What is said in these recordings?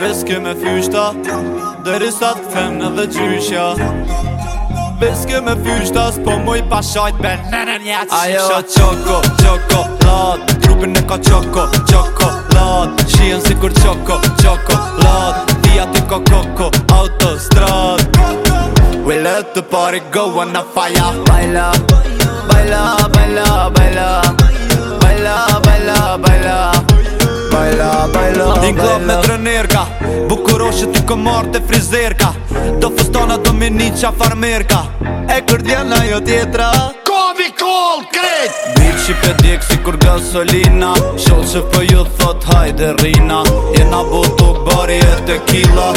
Veske me fyshta Dëri sa të këthem në dhe gjyshja Veske me fyshta S'po po mu i pashajt Be në në një atë shisha Ajo qoko, qoko, lad Grupin e ka qoko, qoko, lad Shien si kur qoko, qoko, lad Dia ti ka koko, autostrad We let the party go on a fire Baila, baila, baila, baila Një glob me trenerka Bukuroshe të këmarë të frizerka Do fustona do mini qa farmerka E kërdjena jo tjetra Kobi kol kret Mirë qipe djekë si kur gasolina Sholë që për po ju thot hajde rina Jena bu tuk bari e tequila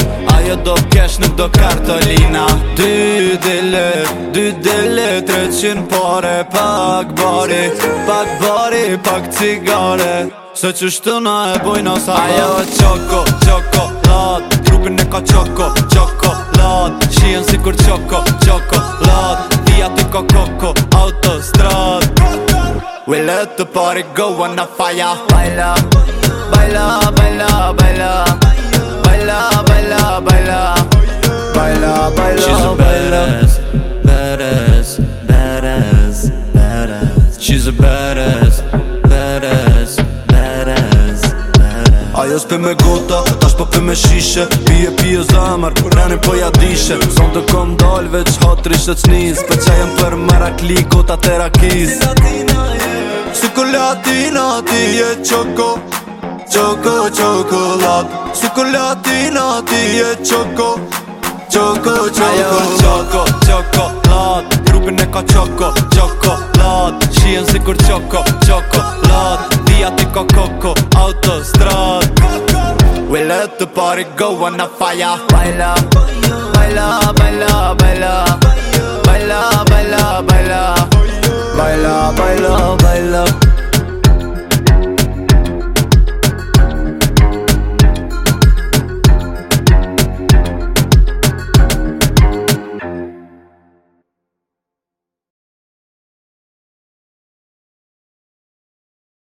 Ajo do kesh nuk do kartolina Dy dele, dy dele Tre pare Pak bari, pak bari Pak cigare Se që shtu na e bojna sa bat Ajo qoko, qoko, lat Trupin e ka qoko, qoko, lat Shien si kur qoko, qoko, lat Via ti ka koko, autostrad We let the party go on a fire Fire she's a badass Badass, badass, badass Ajo s'pe me gota, tash po pe me shishe Pije pije zamar, rrenin po ja dishe Zon të kom dal veç hatri shet s'niz Për qaj jem për marakli, gota të rakiz Si latina je yeah. Suko latina ti je qoko Qoko qokolat Suko latina ti je qoko Qoko qoko Ajo qoko Choco, choco, chocolate Díjate con coco, autostrad We let the party go on a fire Baila, baila, baila, baila Baila, baila, baila Baila, baila, baila, baila.